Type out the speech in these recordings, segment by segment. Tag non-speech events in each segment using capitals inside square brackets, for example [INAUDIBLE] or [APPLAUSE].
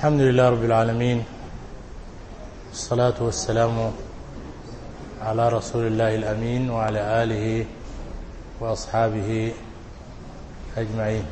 الحمد لله رب العالمين الصلاة والسلام على رسول الله الأمين وعلى آله وأصحابه أجمعين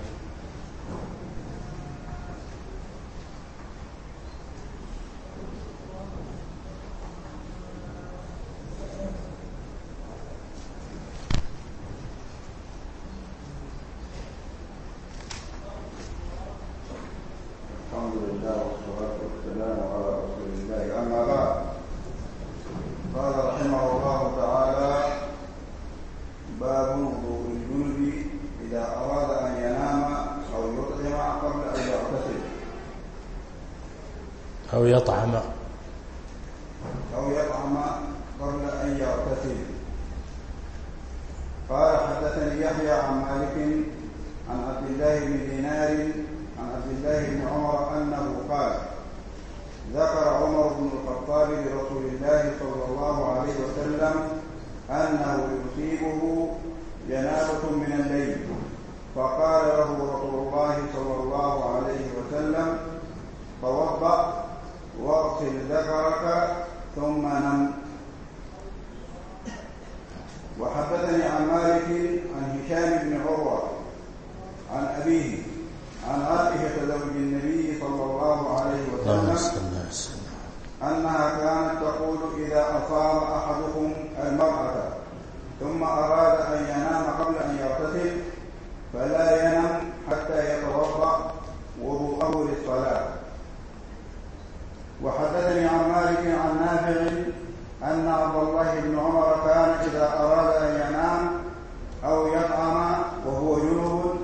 وتوضأ واغسل ذكرك ثم نم. وحدثني عن مالك عن هشام بن عروة عن أبيه عن عائشة زوج النبي صلى الله عليه وسلم أنها كانت تقول إذا أصاب أحدكم المرأة ثم أراد أن ينام قبل أن يغتسل فلا ينام حتى يتوضأ وضوءه للصلاة. وحدثني عن مالك عن نافع أن عبد الله بن عمر كان إذا أراد أن ينام أو يطعم وهو جنوب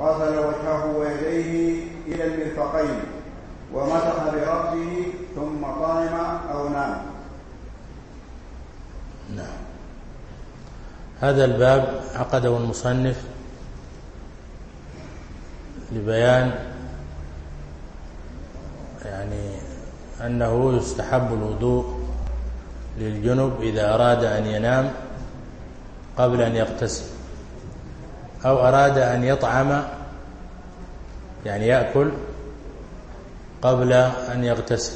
غسل وجهه ويديه إلى المرفقين ومسح برأسه ثم طعم أو نام. نعم. هذا الباب عقده المصنف لبيان أنه يستحب الوضوء للجنب إذا أراد أن ينام قبل أن يغتسل أو أراد أن يطعم يعني يأكل قبل أن يغتسل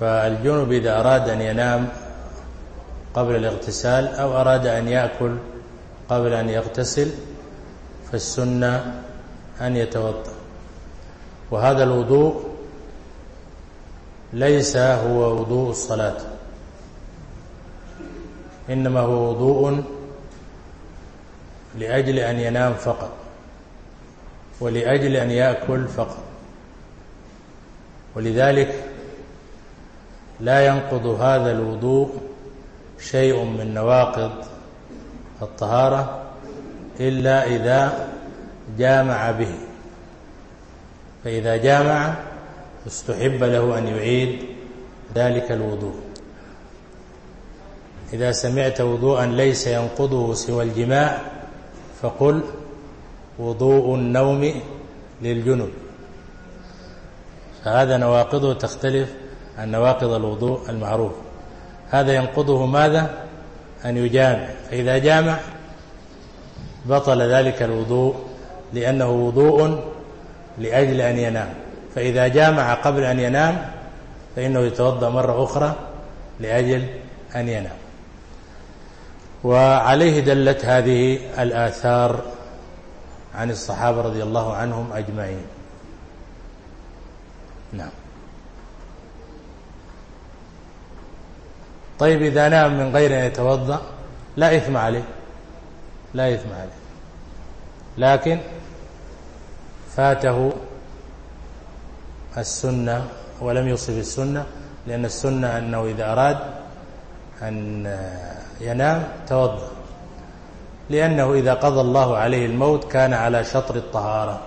فالجنب إذا أراد أن ينام قبل الاغتسال أو أراد أن يأكل قبل أن يغتسل فالسنة أن يتوضأ وهذا الوضوء ليس هو وضوء الصلاة. إنما هو وضوء لأجل أن ينام فقط ولأجل أن يأكل فقط. ولذلك لا ينقض هذا الوضوء شيء من نواقض الطهارة إلا إذا جامع به. فإذا جامع استحب له أن يعيد ذلك الوضوء. إذا سمعت وضوءا ليس ينقضه سوى الجماع فقل وضوء النوم للجنب. فهذا نواقضه تختلف عن نواقض الوضوء المعروف. هذا ينقضه ماذا؟ أن يجامع. فإذا جامع بطل ذلك الوضوء لأنه وضوء لأجل أن ينام. فإذا جامع قبل أن ينام فإنه يتوضأ مرة أخرى لأجل أن ينام. وعليه دلت هذه الآثار عن الصحابة رضي الله عنهم أجمعين. نعم. طيب إذا نام من غير أن يتوضأ لا إثم عليه لا إثم عليه. لكن فاته السنة ولم يصف السنة لأن السنة أنه إذا أراد أن ينام توضأ. لأنه إذا قضى الله عليه الموت كان على شطر الطهارة.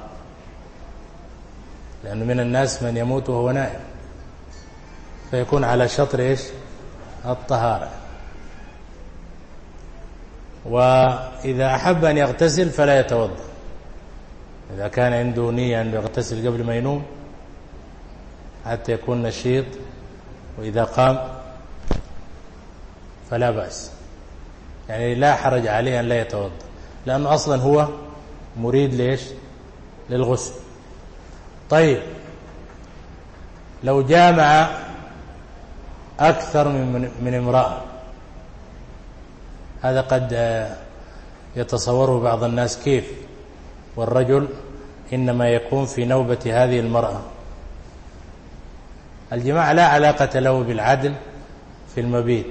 لأنه من الناس من يموت وهو نائم. فيكون على شطر إيش؟ الطهارة. وإذا أحب أن يغتسل فلا يتوضأ. إذا كان عنده نية أن يغتسل قبل ما ينوم حتى يكون نشيط وإذا قام فلا بأس. يعني لا حرج عليه أن لا يتوضأ لأنه أصلا هو مريد ليش؟ للغسل. طيب لو جامع أكثر من, من امرأة هذا قد يتصوره بعض الناس كيف؟ والرجل إنما يكون في نوبة هذه المرأة. الجماع لا علاقة له بالعدل في المبيت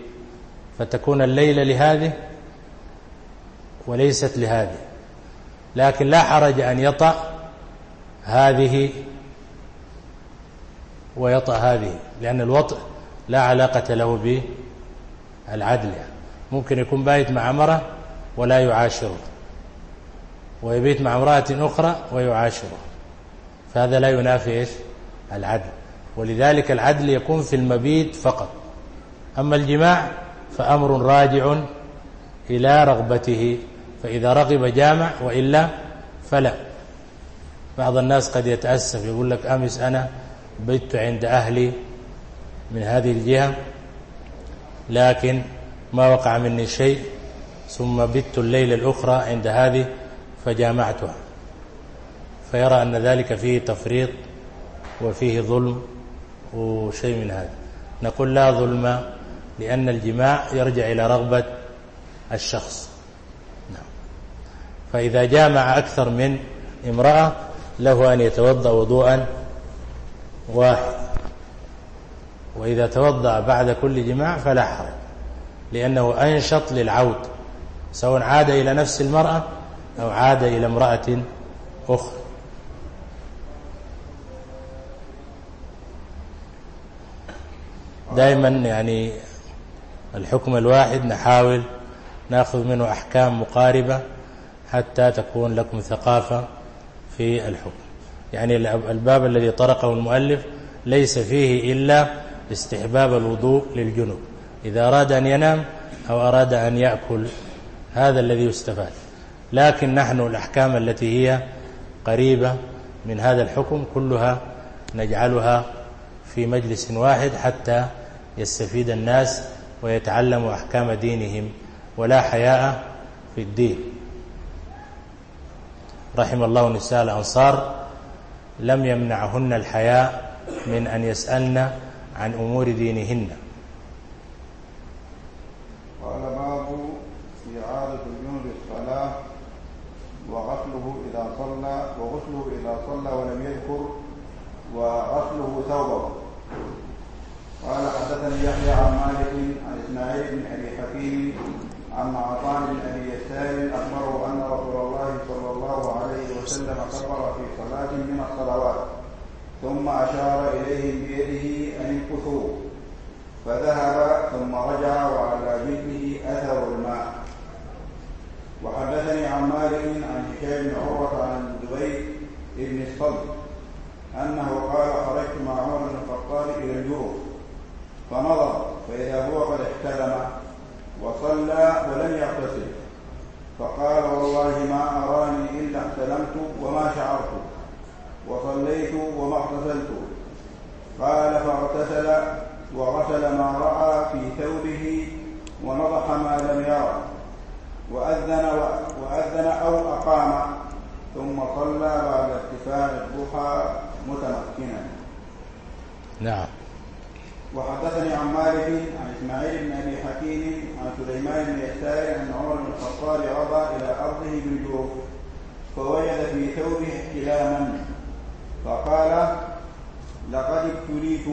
فتكون الليلة لهذه وليست لهذه. لكن لا حرج أن يطأ هذه ويطأ هذه لأن الوطء لا علاقة له بالعدل. يعني ممكن يكون بايت مع امرأة ولا يعاشره ويبيت مع امرأة أخرى ويعاشره. فهذا لا ينافي إيش؟ العدل. ولذلك العدل يكون في المبيت فقط. أما الجماع فأمر راجع إلى رغبته فإذا رغب جامع وإلا فلا. بعض الناس قد يتأسف يقول لك أمس أنا بيت عند أهلي من هذه الجهة لكن ما وقع مني شيء ثم بت الليلة الأخرى عند هذه فجامعتها. فيرى أن ذلك فيه تفريط وفيه ظلم وشيء من هذا. نقول لا ظلم لأن الجماع يرجع إلى رغبة الشخص. نعم. فإذا جامع أكثر من امرأة له أن يتوضأ وضوءا واحد. وإذا توضأ بعد كل جماع فلا حرج لأنه أنشط للعود سواء عاد إلى نفس المرأة أو عاد إلى امرأة أخرى. دائما يعني الحكم الواحد نحاول نأخذ منه أحكام مقاربة حتى تكون لكم ثقافة في الحكم. يعني الباب الذي طرقه المؤلف ليس فيه إلا استحباب الوضوء للجنوب. إذا أراد أن ينام أو أراد أن يأكل هذا الذي يستفاد. لكن نحن الأحكام التي هي قريبة من هذا الحكم كلها نجعلها في مجلس واحد حتى يستفيد الناس ويتعلم أحكام دينهم ولا حياء في الدين. رحم الله نساء الأنصار لم يمنعهن الحياء من أن يسألن عن أمور دينهن. قال النعمان بن أبي يسار أخبره أن رسول الله صلى الله عليه وسلم كبر في صلاة من الصلوات ثم أشار إليهم بيده أن انكثوا فذهب ثم رجع وعلى جبهه أثر الماء. وحدثني عن مالك عن هشام بن عروة عن دبي بن الصلب أنه قال خرجت مع عمر بن الخطاب إلى الجوف فنظر فإذا هو قد احتلم وصلى ولم يغتسل فقال والله ما أراني إلا احتلمت وما شعرت. وصليت وما اغتسلت. قال فاغتسل وغسل ما رأى في ثوبه ونضح ما لم يرى. وأذن, وأذن أو أقام. ثم صلى بعد اتفاق الضحى متمكنا. نعم. وحدثني عن مالك عن إسماعيل بن أبي حكيم عن سليمان بن يسار ان عمر بن الخطاب غضى إلى أرضه بالجوف فوجد في ثوبه احتلاما فقال لقد ابتليت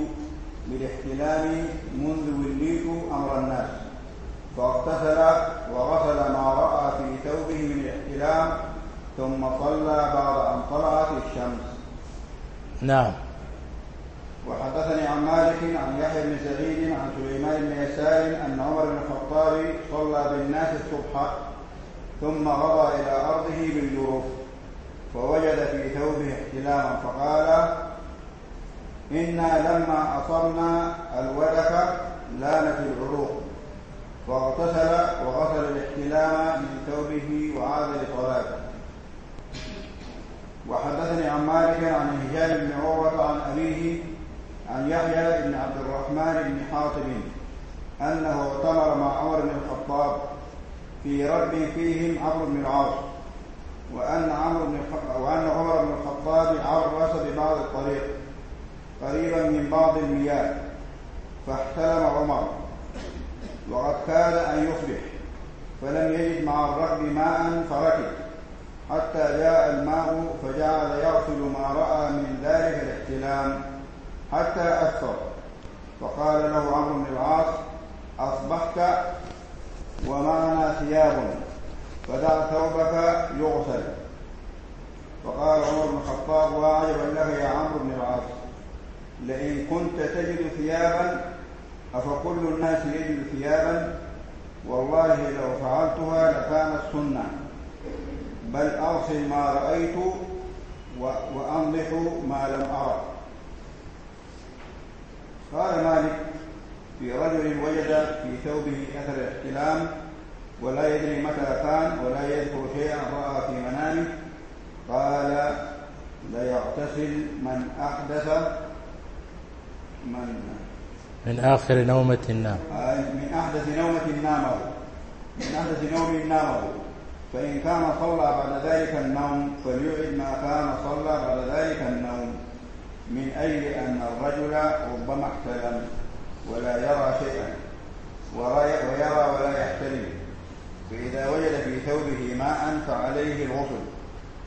بالاحتلام منذ وليت أمر الناس. فاغتسل وغسل ما رأى في ثوبه من الاحتلام ثم صلى بعد أن طلعت الشمس. نعم. وحدث مالك عن يحيى بن سعيد عن سليمان بن يسار أن عمر بن الخطاب صلى بالناس الصبح ثم غضى إلى أرضه بالجروف فوجد في ثوبه احتلاما فقال إنا لما اصرنا الودك لامت العروق. فاغتسل وغسل الاحتلام من ثوبه وعاد لصلاته وحدثني عن مالك عن هشام بن عروة عن أبيه عن يحيى بن عبد الرحمن بن حاطب أنه اعتمر مع عمر بن الخطاب في رب فيهم عمرو بن العاص وأن عمر بن وأن عمر بن الخطاب عرس ببعض الطريق قريبا من بعض المياه فاحتلم عمر وقد كاد أن يصبح فلم يجد مع الركب ماء فركب حتى جاء الماء فجعل يغسل ما رأى من ذلك الاحتلام. حتى أكثر فقال له عمرو بن العاص أصبحت ومعنا ثياب. فدع ثوبك يغسل. فقال عمر بن الخطاب وعجبا لك يا عمرو بن العاص لئن كنت تجد ثيابا أفكل الناس يجد ثيابا؟ والله لو فعلتها لكانت سنة. بل أغسل ما رأيت وأنضح ما لم أرى. قال مالك في رجل وجد في ثوبه أثر احتلام ولا يدري متى كان ولا يذكر شيئا رأى في منامه قال ليغتسل من أحدث من من آخر نومة نام. آه، من أحدث نومة نامه من أحدث نوم نامه. فإن كان صلى بعد ذلك النوم فليعد ما كان صلى بعد ذلك النوم. من أجل أن الرجل ربما احتلم ولا يرى شيئا ويرى ولا يحتلم فإذا وجد في ثوبه ماء فعليه الغسل.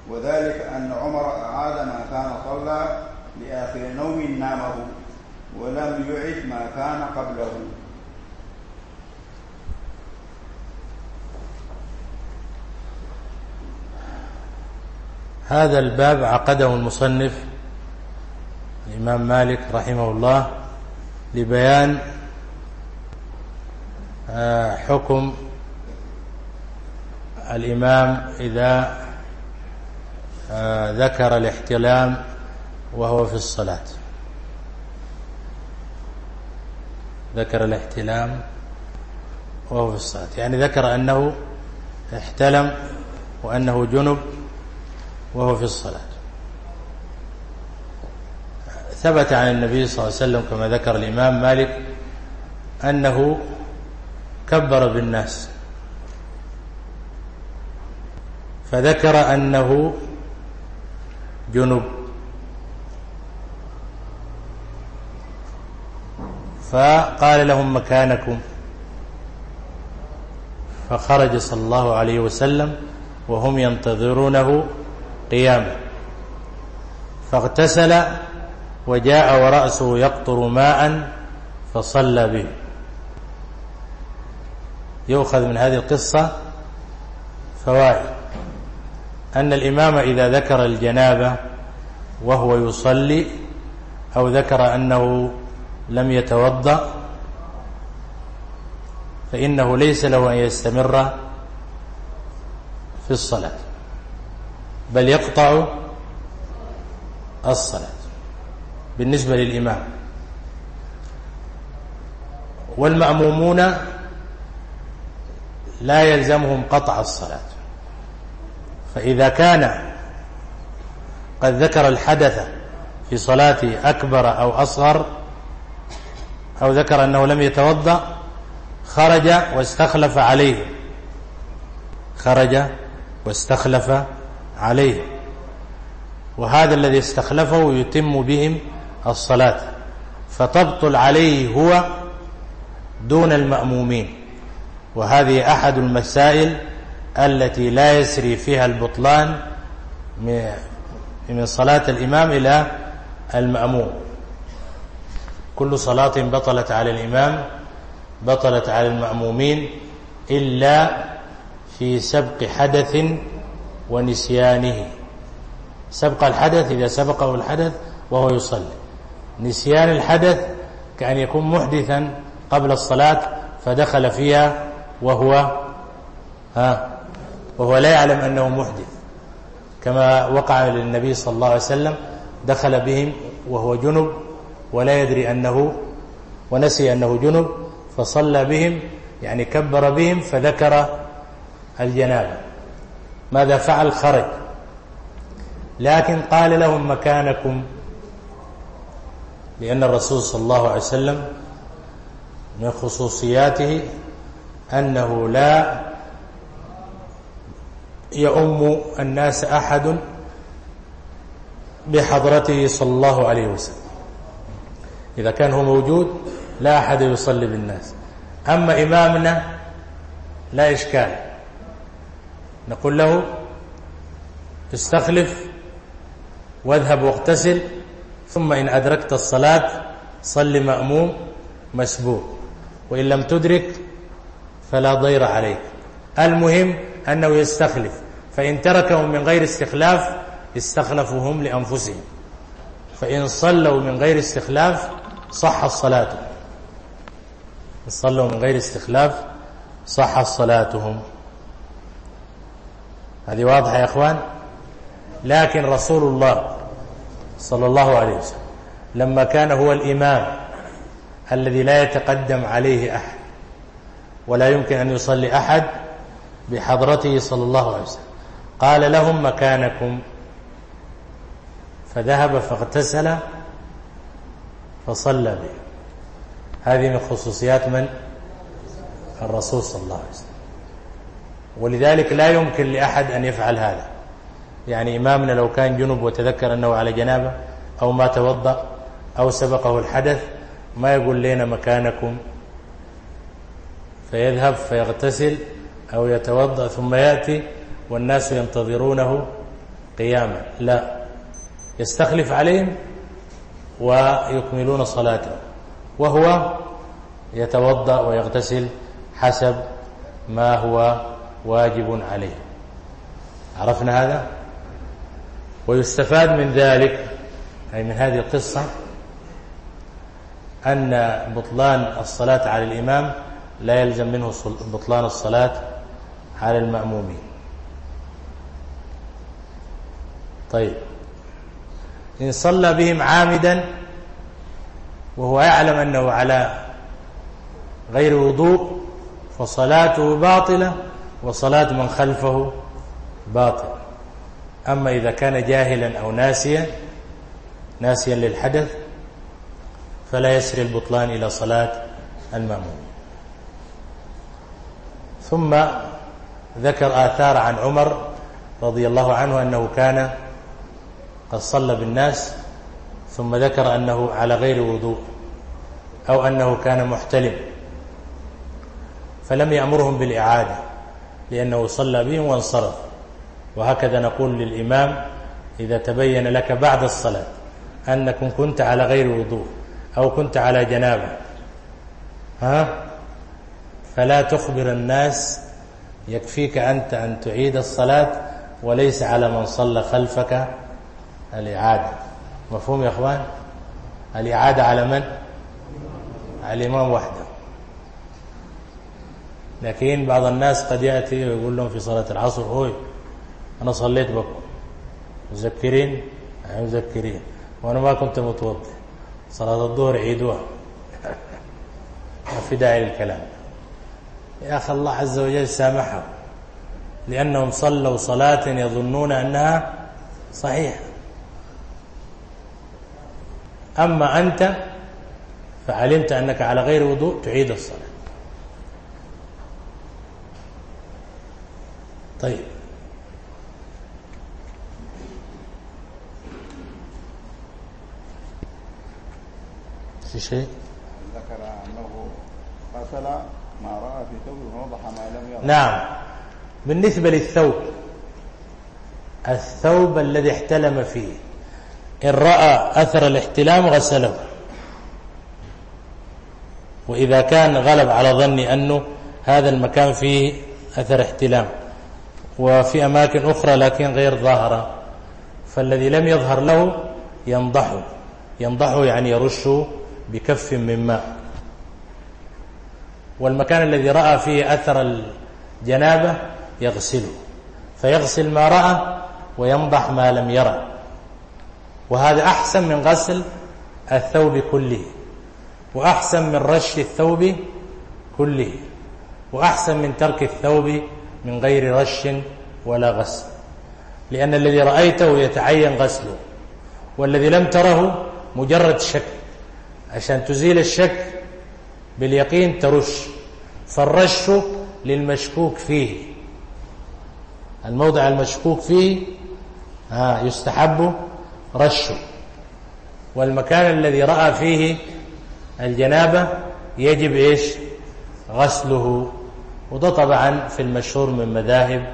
وذلك أن عمر أعاد ما كان صلى لآخر نوم نامه ولم يعد ما كان قبله. هذا الباب عقده المصنف الإمام مالك رحمه الله لبيان آه، حكم الإمام إذا آه، ذكر الاحتلام وهو في الصلاة. ذكر الاحتلام وهو في الصلاة. يعني ذكر أنه احتلم وأنه جنب وهو في الصلاة. ثبت عن النبي صلى الله عليه وسلم كما ذكر الإمام مالك أنه كبر بالناس. فذكر أنه جنب فقال لهم مكانكم. فخرج صلى الله عليه وسلم وهم ينتظرونه قياما. فاغتسل وجاء ورأسه يقطر ماء فصلى به. يؤخذ من هذه القصة فوائد. أن الإمام إذا ذكر الجنابة وهو يصلي أو ذكر أنه لم يتوضأ فإنه ليس له أن يستمر في الصلاة بل يقطع الصلاة. بالنسبة للإمام. والمأمومون لا يلزمهم قطع الصلاة. فإذا كان قد ذكر الحدث في صلاة أكبر أو أصغر أو ذكر أنه لم يتوضأ خرج واستخلف عليه. خرج واستخلف عليه. وهذا الذي استخلفه يتم بهم الصلاة. فتبطل عليه هو دون المأمومين. وهذه أحد المسائل التي لا يسري فيها البطلان من صلاة الإمام إلى المأموم. كل صلاة بطلت على الإمام بطلت على المأمومين إلا في سبق حدث ونسيانه. سبق الحدث إذا سبقه الحدث وهو يصلي. نسيان الحدث كأن يكون محدثا قبل الصلاة فدخل فيها وهو ها وهو لا يعلم أنه محدث. كما وقع للنبي صلى الله عليه وسلم دخل بهم وهو جنب ولا يدري أنه ونسي أنه جنب فصلى بهم يعني كبر بهم فذكر الجنابة. ماذا فعل؟ خرج. لكن قال لهم مكانكم. لأن الرسول صلى الله عليه وسلم من خصوصياته أنه لا يؤم الناس أحد بحضرته صلى الله عليه وسلم. إذا كان هو موجود لا أحد يصلي بالناس. أما إمامنا لا إشكال. نقول له استخلف واذهب واغتسل ثم إن أدركت الصلاة صل مأموم مسبوق وإن لم تدرك فلا ضير عليك. المهم أنه يستخلف. فإن تركهم من غير استخلاف استخلفهم لأنفسهم. فإن صلوا من غير استخلاف صح الصلاة. صلوا من غير استخلاف صح صلاتهم. هذه واضحة يا أخوان؟ لكن رسول الله صلى الله عليه وسلم. لما كان هو الإمام الذي لا يتقدم عليه أحد ولا يمكن أن يصلي أحد بحضرته صلى الله عليه وسلم. قال لهم مكانكم. فذهب فاغتسل فصلى به. هذه من خصوصيات من؟ الرسول صلى الله عليه وسلم. ولذلك لا يمكن لأحد أن يفعل هذا. يعني إمامنا لو كان جنب وتذكر أنه على جنابة أو ما توضأ أو سبقه الحدث ما يقول لنا مكانكم فيذهب فيغتسل أو يتوضأ ثم يأتي والناس ينتظرونه قياما لا يستخلف عليهم ويكملون صلاته وهو يتوضأ ويغتسل حسب ما هو واجب عليه عرفنا هذا؟ ويستفاد من ذلك أي من هذه القصة أن بطلان الصلاة على الإمام لا يلزم منه بطلان الصلاة على المأمومين. طيب. إن صلى بهم عامدا وهو يعلم أنه على غير وضوء فصلاته باطلة وصلاة من خلفه باطلة. أما إذا كان جاهلا أو ناسيا ناسيا للحدث فلا يسري البطلان إلى صلاة المأمون ثم ذكر آثار عن عمر رضي الله عنه أنه كان قد صلى بالناس ثم ذكر أنه على غير وضوء أو أنه كان محتلم فلم يأمرهم بالإعادة لأنه صلى بهم وانصرف. وهكذا نقول للإمام إذا تبين لك بعد الصلاة أنك كنت على غير وضوء أو كنت على جنابة. ها؟ فلا تخبر الناس يكفيك أنت أن تعيد الصلاة وليس على من صلى خلفك الإعادة. مفهوم يا أخوان؟ الإعادة على من؟ على الإمام وحده. لكن بعض الناس قد يأتي ويقول لهم في صلاة العصر هوي أنا صليت بكم مذكرين يعني مذكرين وأنا ما كنت متوضئ صلاة الظهر عيدوها ما في داعي للكلام. يا أخي الله عز وجل سامحهم لأنهم صلوا صلاة يظنون أنها صحيحة. أما أنت فعلمت أنك على غير وضوء تعيد الصلاة. شيء ذكر أنه غسل ما رأى في ثوبه ووضح ما لم يرى نعم. بالنسبة للثوب. الثوب الذي احتلم فيه. إن رأى أثر الاحتلام غسله. وإذا كان غلب على ظني أنه هذا المكان فيه أثر احتلام. وفي أماكن أخرى لكن غير ظاهرة. فالذي لم يظهر له ينضحه ينضحه يعني يرشه بكف من ماء. والمكان الذي رأى فيه أثر الجنابة يغسله فيغسل ما رأى وينضح ما لم يرى. وهذا أحسن من غسل الثوب كله. وأحسن من رش الثوب كله. وأحسن من ترك الثوب من غير رش ولا غسل. لأن الذي رأيته يتعين غسله. والذي لم تره مجرد شك. عشان تزيل الشك باليقين ترش. فالرش للمشكوك فيه. الموضع المشكوك فيه ها يستحب رشه. والمكان الذي رأى فيه الجنابة يجب إيش؟ غسله. وده طبعا في المشهور من مذاهب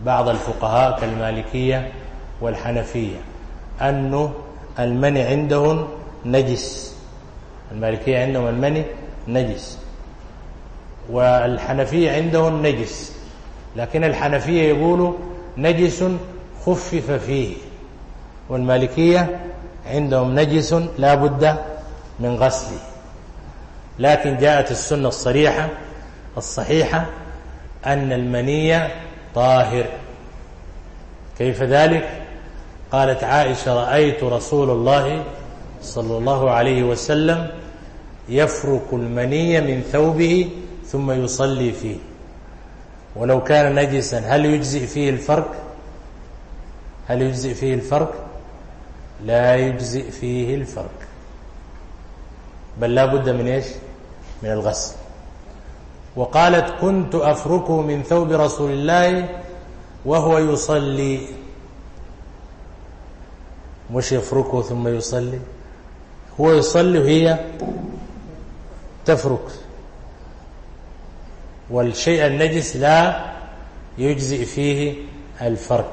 بعض الفقهاء كالمالكية والحنفية أن المنع عندهم نجس. المالكية عندهم المني نجس. والحنفية عندهم نجس. لكن الحنفية يقولوا نجس خفف فيه. والمالكية عندهم نجس لا بد من غسله. لكن جاءت السنة الصريحة الصحيحة أن المنية طاهر. كيف ذلك؟ قالت عائشة رأيت رسول الله صلى الله عليه وسلم يفرك المني من ثوبه ثم يصلي فيه. ولو كان نجسا هل يجزئ فيه الفرق؟ هل يجزئ فيه الفرق؟ لا يجزئ فيه الفرق. بل لا بد من إيش؟ من الغسل. وقالت كنت أفركه من ثوب رسول الله وهو يصلي. مش يفركه ثم يصلي؟ هو يصلي وهي تفرك والشيء النجس لا يجزئ فيه الفرك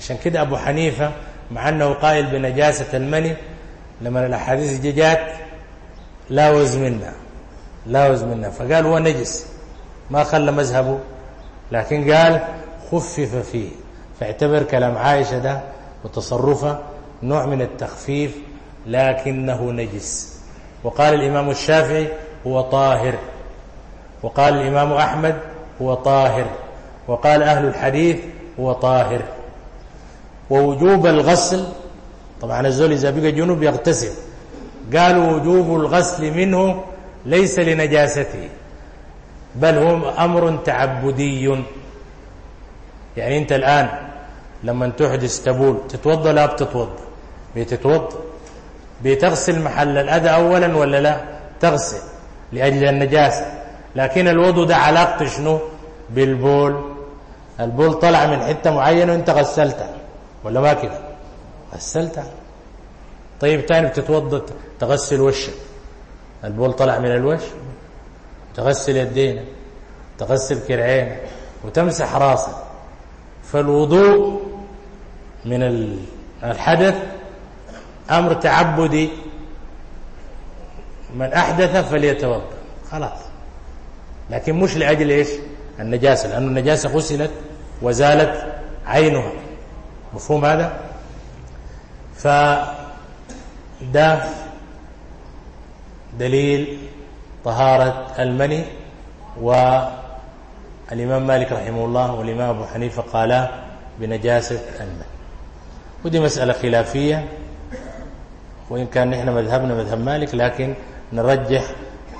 عشان كده أبو حنيفة مع أنه قائل بنجاسة المني لما الأحاديث جات لاوز منا لاوز منا. فقال هو نجس ما خلى مذهبه لكن قال خفف فيه. فاعتبر كلام عائشة ده وتصرفه نوع من التخفيف لكنه نجس. وقال الإمام الشافعي هو طاهر. وقال الإمام أحمد هو طاهر. وقال أهل الحديث هو طاهر. ووجوب الغسل طبعا الزول إذا بقى جنوب يغتسل. قالوا وجوب الغسل منه ليس لنجاسته بل هو أمر تعبدي. يعني أنت الآن لما تحدث تبول تتوضى لا بتتوضى بتتوضى بتغسل محل الأذى أولا ولا لا؟ تغسل. لأجل النجاسة. لكن الوضوء ده علاقته شنو؟ بالبول. البول طلع من حتة معينة وانت غسلتها. ولا ما كده؟ غسلتها. طيب تاني بتتوضا تغسل وشك. البول طلع من الوش. تغسل يدينا تغسل كرعين وتمسح راسك. فالوضوء من الحدث أمر تعبدي من أحدث فليتوضأ. خلاص. لكن مش لأجل إيش؟ النجاسة لأن النجاسة غسلت وزالت عينها. مفهوم هذا؟ فده دليل طهارة المني والإمام مالك رحمه الله والإمام أبو حنيفة قالا بنجاسة المني. ودي مسألة خلافية وإن كان نحن مذهبنا مذهب مالك لكن نرجح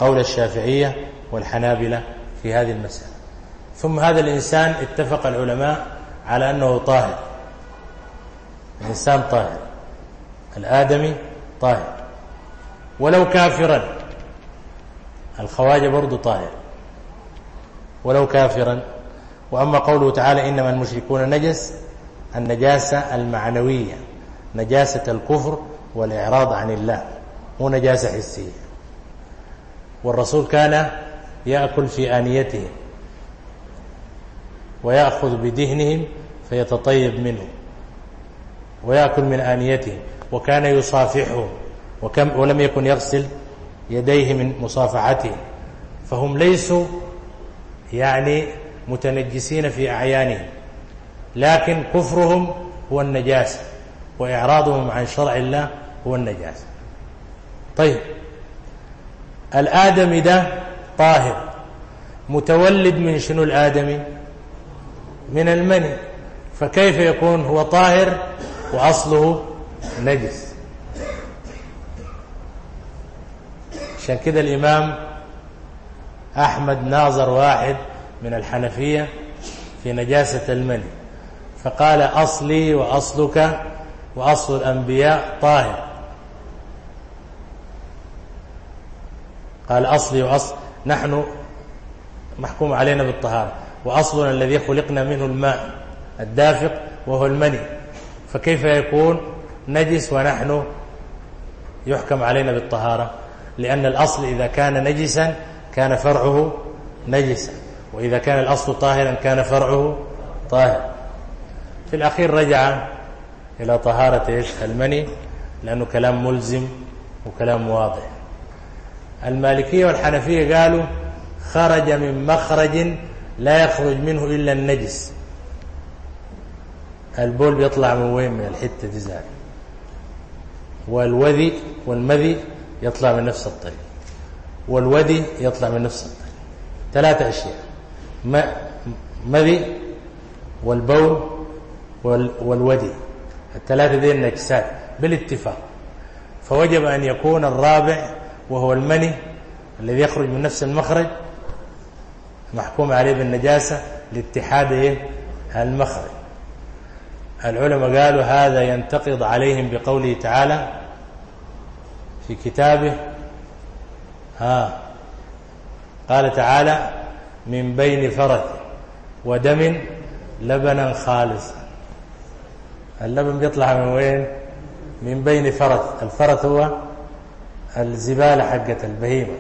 قول الشافعية والحنابلة في هذه المسألة. ثم هذا الإنسان اتفق العلماء على أنه طاهر. الإنسان طاهر. الآدمي طاهر. ولو كافرا. الخواجة برضو طاهر. ولو كافرا. وأما قوله تعالى إنما المشركون نجس النجاسة المعنوية نجاسة الكفر والإعراض عن الله مو نجاسة حسية. والرسول كان يأكل في آنيته ويأخذ بدهنهم فيتطيب منه ويأكل من آنيتهم وكان يصافحهم وكم ولم يكن يغسل يديه من مصافحته فهم ليسوا يعني متنجسين في أعيانهم لكن كفرهم هو النجاسة وإعراضهم عن شرع الله هو النجاسة طيب الآدمي ده طاهر متولد من شنو الآدمي؟ من المني. فكيف يكون هو طاهر وأصله نجس؟ عشان كده الإمام أحمد ناظر واحد من الحنفية في نجاسة المني. فقال أصلي وأصلك وأصل الأنبياء طاهر. قال أصلي وأصل نحن محكوم علينا بالطهارة. وأصلنا الذي خلقنا منه الماء الدافق وهو المني. فكيف يكون؟ نجس ونحن يحكم علينا بالطهارة. لأن الأصل إذا كان نجسا كان فرعه نجسا. وإذا كان الأصل طاهرا كان فرعه طاهر. في الأخير رجع إلى طهارة المني. لأنه كلام ملزم وكلام واضح. المالكية والحنفية قالوا خرج من مخرج لا يخرج منه إلا النجس. البول بيطلع من وين؟ من الحتة دي والوذي والمذي يطلع من نفس الطريق. والوذي يطلع من نفس الطريق. ثلاثة أشياء. مذي والبول والوذي. الثلاثة ذي النجسات. بالاتفاق. فوجب أن يكون الرابع وهو المني الذي يخرج من نفس المخرج محكوم عليه بالنجاسة لاتحاد إيه؟ المخرج. العلماء قالوا هذا ينتقض عليهم بقوله تعالى في كتابه ها قال تعالى من بين فرث ودم لبنا خالصا اللبن بيطلع من وين؟ من بين فرث. الفرث هو الزبالة حقة البهيمة.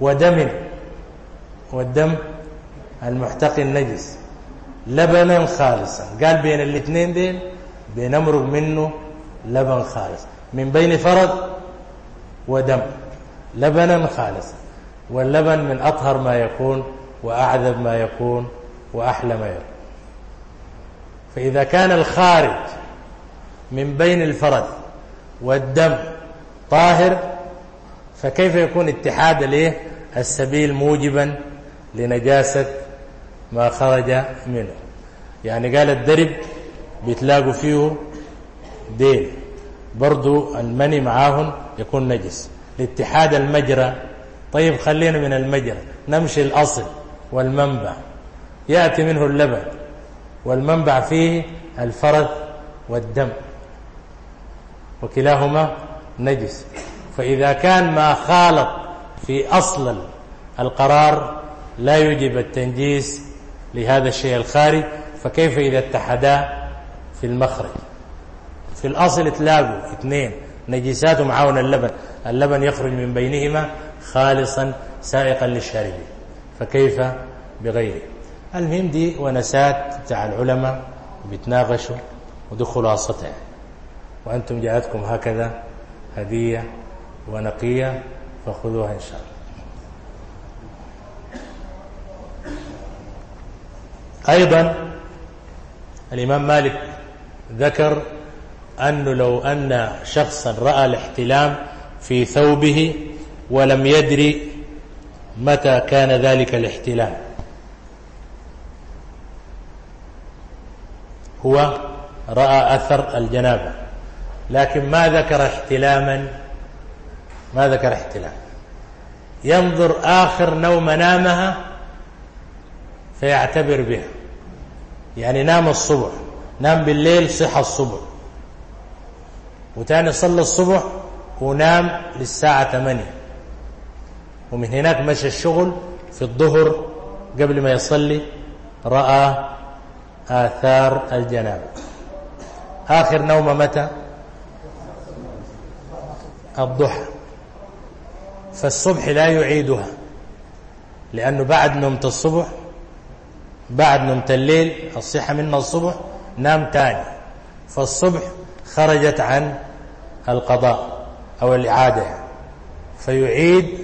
ودم والدم المحتقي النجس. لبنا خالصا. قال بين الاثنين دين بنمرق منه لبن خالص. من بين فرد ودم. لبنا خالصا. واللبن من أطهر ما يكون وأعذب ما يكون وأحلى ما يكون. فإذا كان الخارج من بين الفرد والدم طاهر فكيف يكون اتحاد له السبيل موجبا لنجاسة ما خرج منه. يعني قال الدرب بيتلاقوا فيه دين. برضو المني معاهم يكون نجس. لاتحاد المجرى. طيب خلينا من المجرى. نمشي الأصل والمنبع. يأتي منه اللبن. والمنبع فيه الفرد والدم. وكلاهما نجس. فإذا كان ما خالط في أصل القرار لا يجب التنجيس لهذا الشيء الخارج فكيف إذا اتحدا في المخرج؟ في الأصل تلاقوا اثنين. نجسات معاون اللبن. اللبن يخرج من بينهما خالصا سائقا للشاربين. فكيف؟ بغيره. المهم دي ونسات بتاع العلماء بيتناقشوا ودي خلاصتها وأنتم جاءتكم هكذا هدية ونقية فخذوها إن شاء الله. أيضا الإمام مالك ذكر أنه لو أن شخصا رأى الاحتلام في ثوبه ولم يدري متى كان ذلك الاحتلام. هو رأى أثر الجنابة. لكن ما ذكر احتلاما ما ذكر احتلام ينظر آخر نوم نامها فيعتبر بها. يعني نام الصبح نام بالليل صحى الصبح. وتاني صلى الصبح ونام للساعة 8 ومن هناك مشى الشغل في الظهر قبل ما يصلي رأى آثار الجنابة. آخر نوم متى؟ الضحى فالصبح لا يعيدها لأنه بعد نمت الصبح بعد نمت الليل الصحة منا الصبح نام تاني فالصبح خرجت عن القضاء أو الإعادة فيعيد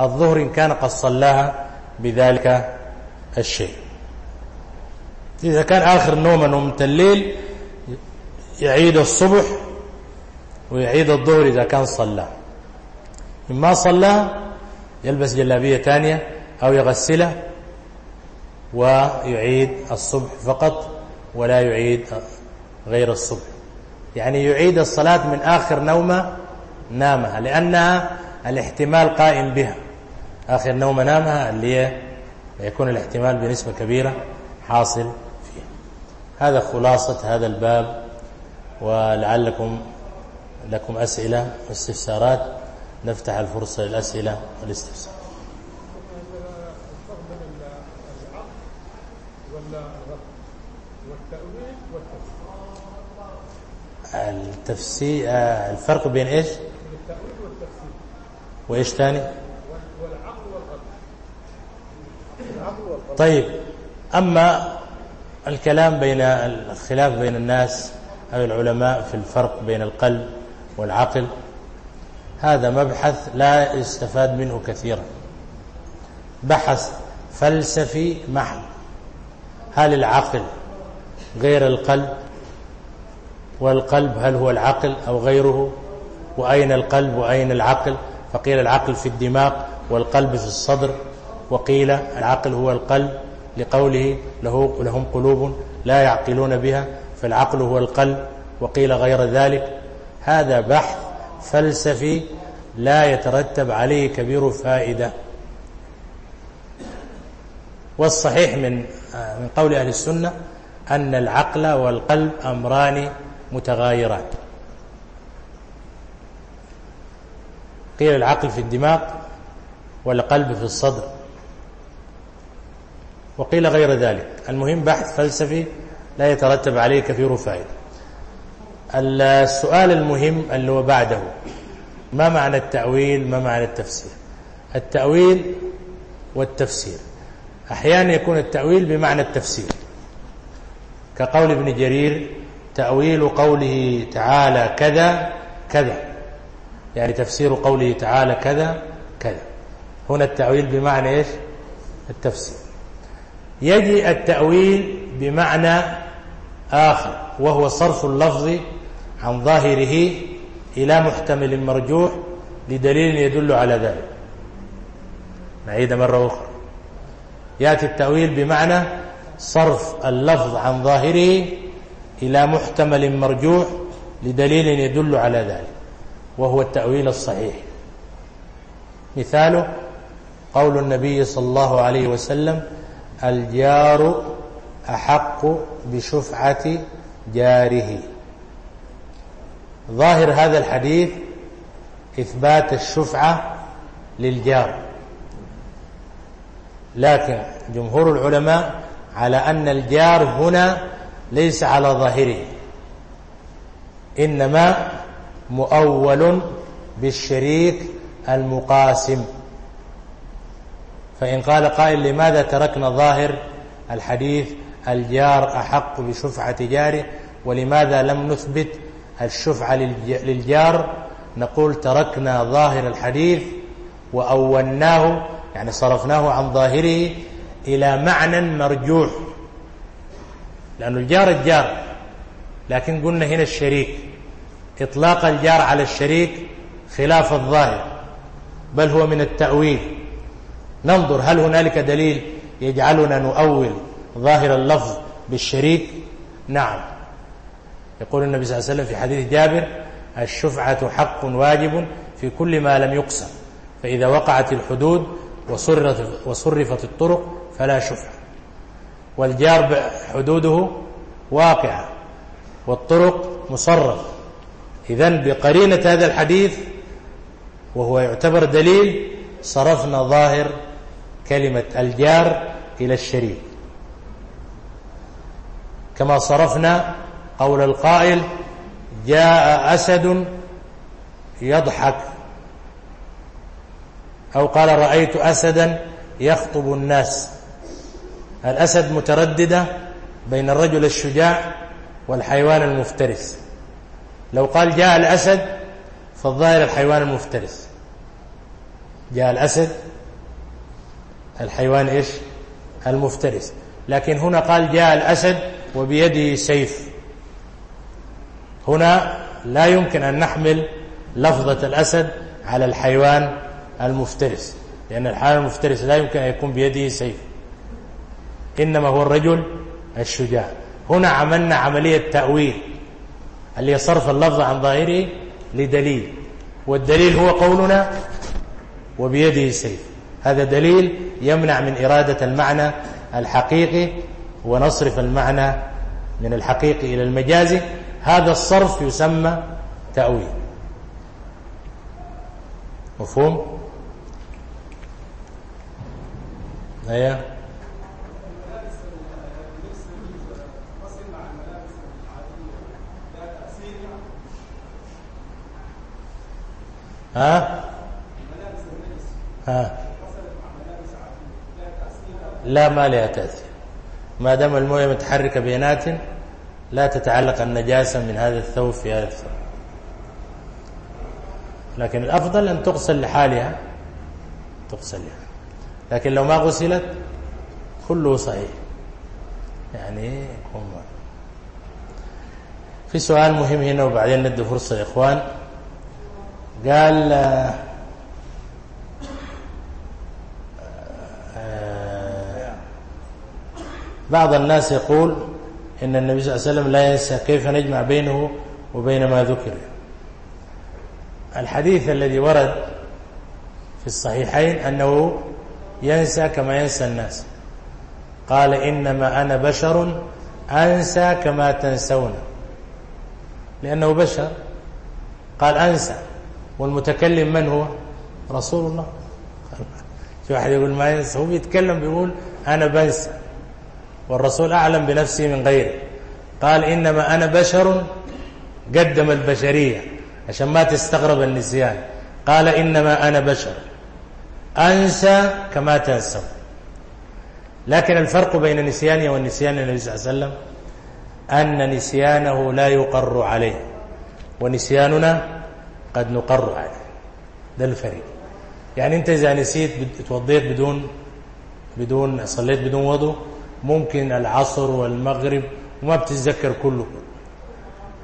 الظهر إن كان قد صلاها بذلك الشيء. إذا كان آخر نوم نومة الليل يعيد الصبح ويعيد الظهر إذا كان صلى ما صلى يلبس جلابية تانية أو يغسله ويعيد الصبح فقط ولا يعيد غير الصبح يعني يعيد الصلاة من آخر نومة نامها لأنها الاحتمال قائم بها آخر نومة نامها اللي يكون الاحتمال بنسبة كبيرة حاصل فيها هذا خلاصة هذا الباب ولعلكم لكم أسئلة واستفسارات نفتح الفرصة للأسئلة والاستفسار. التفسير آه، الفرق بين إيش؟ التأويل والتفسير وإيش ثاني والعقل طيب أما الكلام بين الخلاف بين الناس أو العلماء في الفرق بين القلب والعقل. هذا مبحث لا يستفاد منه كثيرا. بحث فلسفي محض هل العقل غير القلب؟ والقلب هل هو العقل أو غيره؟ وأين القلب وأين العقل؟ فقيل العقل في الدماغ والقلب في الصدر. وقيل العقل هو القلب لقوله له لهم قلوب لا يعقلون بها فالعقل هو القلب. وقيل غير ذلك هذا بحث فلسفي لا يترتب عليه كبير فائدة والصحيح من من قول أهل السنة أن العقل والقلب أمران متغايران. قيل العقل في الدماغ والقلب في الصدر. وقيل غير ذلك. المهم بحث فلسفي لا يترتب عليه كثير فائدة السؤال المهم اللي هو بعده. ما معنى التأويل؟ ما معنى التفسير؟ التأويل والتفسير. أحيانا يكون التأويل بمعنى التفسير. كقول ابن جرير تأويل قوله تعالى كذا كذا. يعني تفسير قوله تعالى كذا كذا. هنا التأويل بمعنى إيش؟ التفسير. يجي التأويل بمعنى آخر وهو صرف اللفظ عن ظاهره إلى محتمل مرجوح لدليل يدل على ذلك. نعيد مرة أخرى. يأتي التأويل بمعنى صرف اللفظ عن ظاهره إلى محتمل مرجوح لدليل يدل على ذلك وهو التأويل الصحيح. مثاله قول النبي صلى الله عليه وسلم الجار أحق بشفعة جاره. ظاهر هذا الحديث إثبات الشفعة للجار. لكن جمهور العلماء على أن الجار هنا ليس على ظاهره إنما مؤول بالشريك المقاسم. فإن قال قائل لماذا تركنا ظاهر الحديث الجار أحق بشفعة جاره ولماذا لم نثبت الشفعة للجار. نقول تركنا ظاهر الحديث وأولناه يعني صرفناه عن ظاهره إلى معنى مرجوح. لأن الجار الجار لكن قلنا هنا الشريك. إطلاق الجار على الشريك خلاف الظاهر بل هو من التأويل. ننظر هل هنالك دليل يجعلنا نؤول ظاهر اللفظ بالشريك؟ نعم. يقول النبي صلى الله عليه وسلم في حديث جابر الشفعة حق واجب في كل ما لم يقسم فإذا وقعت الحدود وصرفت الطرق فلا شفعة. والجار حدوده واقعة والطرق مصرف. إذن بقرينة هذا الحديث وهو يعتبر دليل صرفنا ظاهر كلمة الجار إلى الشريك. كما صرفنا قول القائل جاء أسد يضحك. أو قال رأيت أسدا يخطب الناس. الأسد مترددة بين الرجل الشجاع والحيوان المفترس. لو قال جاء الأسد فالظاهر الحيوان المفترس. جاء الأسد الحيوان إيش؟ المفترس. لكن هنا قال جاء الأسد وبيده سيف. هنا لا يمكن أن نحمل لفظة الأسد على الحيوان المفترس لأن الحيوان المفترس لا يمكن أن يكون بيده سيف إنما هو الرجل الشجاع. هنا عملنا عملية تأويل اللي صرف اللفظ عن ظاهره لدليل والدليل هو قولنا وبيده سيف. هذا دليل يمنع من إرادة المعنى الحقيقي ونصرف المعنى من الحقيقي إلى المجازي. هذا الصرف يسمى تأويل. مفهوم؟ هيا ها؟ ها. لا ما لها تأثير. ما دام الموية متحركة بينات لا تتعلق النجاسة من هذا الثوب في هذا الثوب. لكن الأفضل أن تغسل لحالها تغسل. لها لكن لو ما غسلت كله صحيح. يعني يكون في سؤال مهم هنا وبعدين ندي فرصة يا إخوان قال آه، آه، بعض الناس يقول ان النبي صلى الله عليه وسلم لا ينسى كيف نجمع بينه وبين ما ذكر. الحديث الذي ورد في الصحيحين أنه ينسى كما ينسى الناس. قال إنما أنا بشر أنسى كما تنسون. لأنه بشر. قال أنسى. والمتكلم من هو؟ رسول الله. [LAUGHS] في واحد يقول ما ينسى. هو يتكلم بيقول أنا بنسى. والرسول أعلم بنفسه من غيره قال إنما أنا بشر قدم البشرية عشان ما تستغرب النسيان. قال إنما أنا بشر. أنسى كما تنسى لكن الفرق بين نسياني والنسيان النبي صلى الله عليه وسلم أن نسيانه لا يقر عليه. ونسياننا قد نقر عليه. ده الفريق يعني أنت إذا نسيت توضيت بدون بدون صليت بدون وضوء ممكن العصر والمغرب وما بتتذكر كله.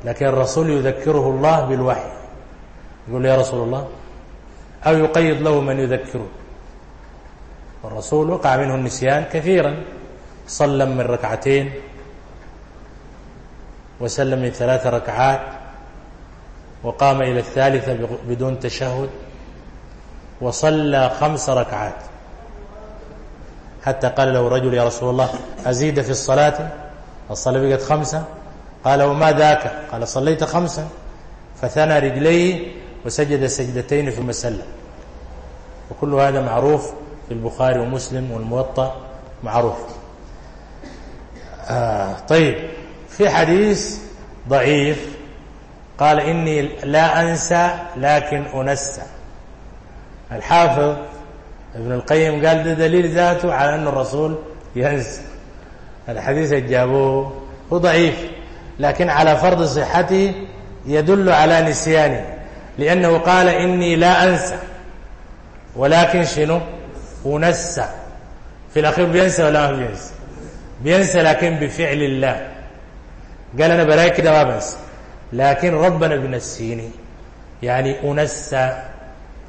لكن الرسول يذكره الله بالوحي. يقول يا رسول الله أو يقيد له من يذكره. والرسول وقع منه النسيان كثيرا. صلى من ركعتين وسلم من ثلاث ركعات وقام إلى الثالثة بدون تشهد وصلى خمس ركعات. حتى قال له رجل يا رسول الله أزيد في الصلاة؟ الصلاة بقت خمسة. قال وما ذاك؟ قال صليت خمسة. فثنى رجليه وسجد سجدتين ثم سلم وكل هذا معروف في البخاري ومسلم والموطأ معروف. آه، طيب. في حديث ضعيف. قال إني لا أنسى لكن أنسى. الحافظ ابن القيم قال ده دليل ذاته على أن الرسول ينسى الحديث اللي جابوه هو ضعيف لكن على فرض صحته يدل على نسيانه لأنه قال إني لا أنسى ولكن شنو؟ أنسى. في الأخير بينسى ولا ما بينسى؟ بينسى لكن بفعل الله. قال أنا برأيك كده ما بنسى. لكن ربنا بنسيني. يعني أنسى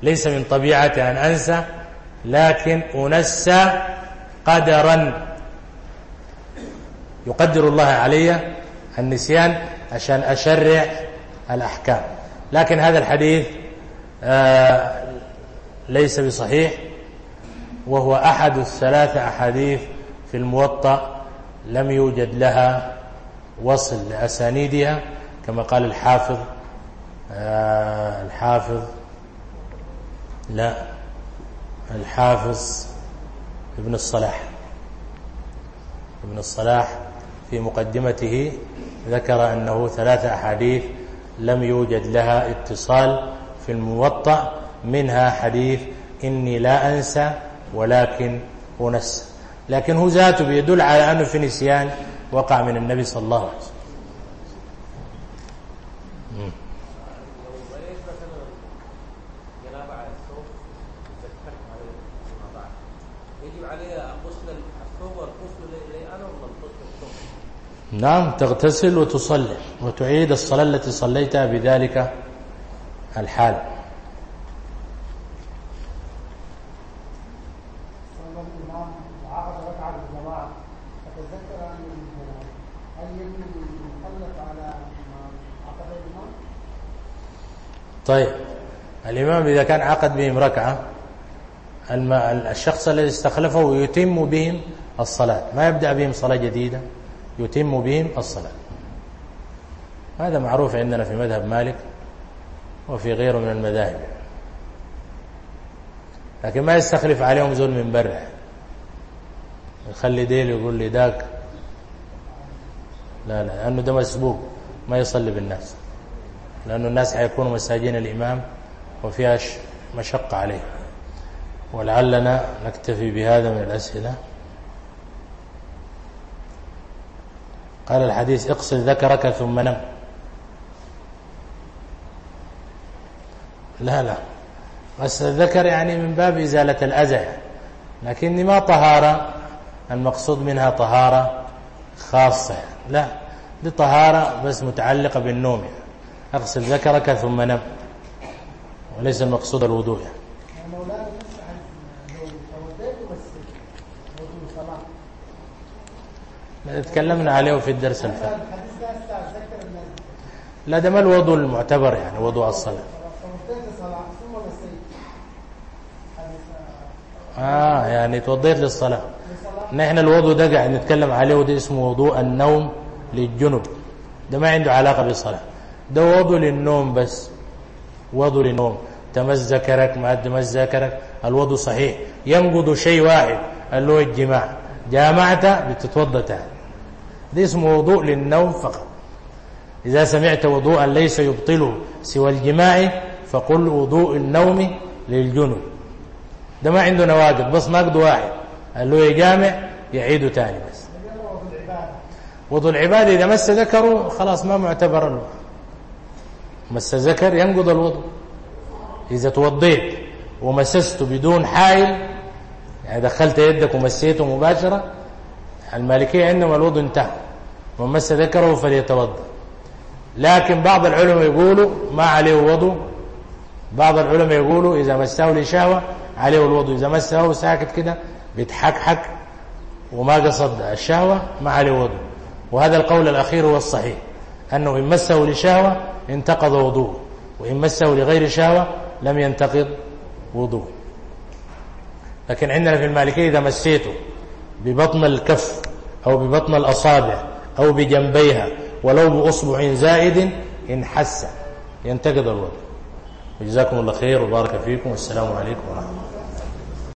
ليس من طبيعتي أن أنسى لكن أنسى قدرا. يقدر الله علي النسيان عشان أشرع الأحكام. لكن هذا الحديث آه، ليس بصحيح وهو أحد الثلاثة أحاديث في الموطأ لم يوجد لها وصل لأسانيدها كما قال الحافظ آه، الحافظ لا. الحافظ ابن الصلاح. ابن الصلاح في مقدمته ذكر أنه ثلاثة أحاديث لم يوجد لها اتصال في الموطأ منها حديث إني لا أنسى ولكن أنسى. لكن هو ذاته يدل على أنه في نسيان وقع من النبي صلى الله عليه وسلم. نعم تغتسل وتصلي وتعيد الصلاة التي صليتها بذلك الحال. طيب الإمام إذا كان عقد بهم ركعة الشخص الذي استخلفه يتم بهم الصلاة ما يبدأ بهم صلاة جديدة؟ يتم بهم الصلاة. هذا معروف عندنا في مذهب مالك وفي غيره من المذاهب. لكن ما يستخلف عليهم زول من برع يخلي ديل يقول لي داك. لا لا لأنه ده مسبوق ما يصلي بالناس. لأنه الناس حيكونوا مساجين الإمام وفيها مشقة عليه. ولعلنا نكتفي بهذا من الأسئلة. قال الحديث اقصن ذكرك ثم نم. لا لا. غسل الذكر يعني من باب إزالة الأذى. لكن ما طهارة. المقصود منها طهارة خاصة. لا دي طهارة بس متعلقة بالنوم. اقصد ذكرك ثم نم. وليس المقصود الوضوء. يعني. تكلمنا عليه في الدرس الفات لا ده ما الوضوء المعتبر يعني وضوء الصلاة۔ آه يعني توضيت للصلاة۔ نحن الوضوء ده قاعد نتكلم عليه وده اسمه وضوء النوم للجنب۔ ده ما عنده علاقة بالصلاة۔ ده وضوء للنوم بس وضوء للنوم۔ تمزكرك ذكرك ما تمس ذكرك الوضوء صحيح۔ ينقض شيء واحد اللي هو الجماع۔ جامعت بتتوضى تاني ده اسمه وضوء للنوم فقط. إذا سمعت وضوءا ليس يبطله سوى الجماع فقل وضوء النوم للجنوب ده ما عنده نواجد بس نقد واحد. قال له يجامع يعيده تاني بس. وضوء العبادة إذا مس ذكره خلاص ما معتبر له. مس ذكر ينقض الوضوء. إذا توضيت ومسست بدون حائل يعني دخلت يدك ومسيته مباشرة المالكية عندما الوضوء انتهى ومس ذكره فليتوضأ. لكن بعض العلماء يقولوا ما عليه وضوء بعض العلماء يقولوا إذا مسه لشهوة عليه الوضوء إذا مسه ساكت كده بيتحكحك وما قصد الشهوة ما عليه وضوء وهذا القول الأخير هو الصحيح أنه إن مسه لشهوة انتقض وضوءه وإن مسه لغير شهوة لم ينتقض وضوءه. لكن عندنا في المالكية إذا مسيته ببطن الكف أو ببطن الأصابع أو بجنبيها ولو بأصبع زائد إن حس ينتقد الوضع جزاكم الله خير وبارك فيكم والسلام عليكم ورحمة الله.